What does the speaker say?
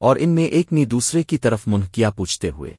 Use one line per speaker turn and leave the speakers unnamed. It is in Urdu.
اور ان میں ایک نی دوسرے کی طرف منہ کیا پوچھتے ہوئے۔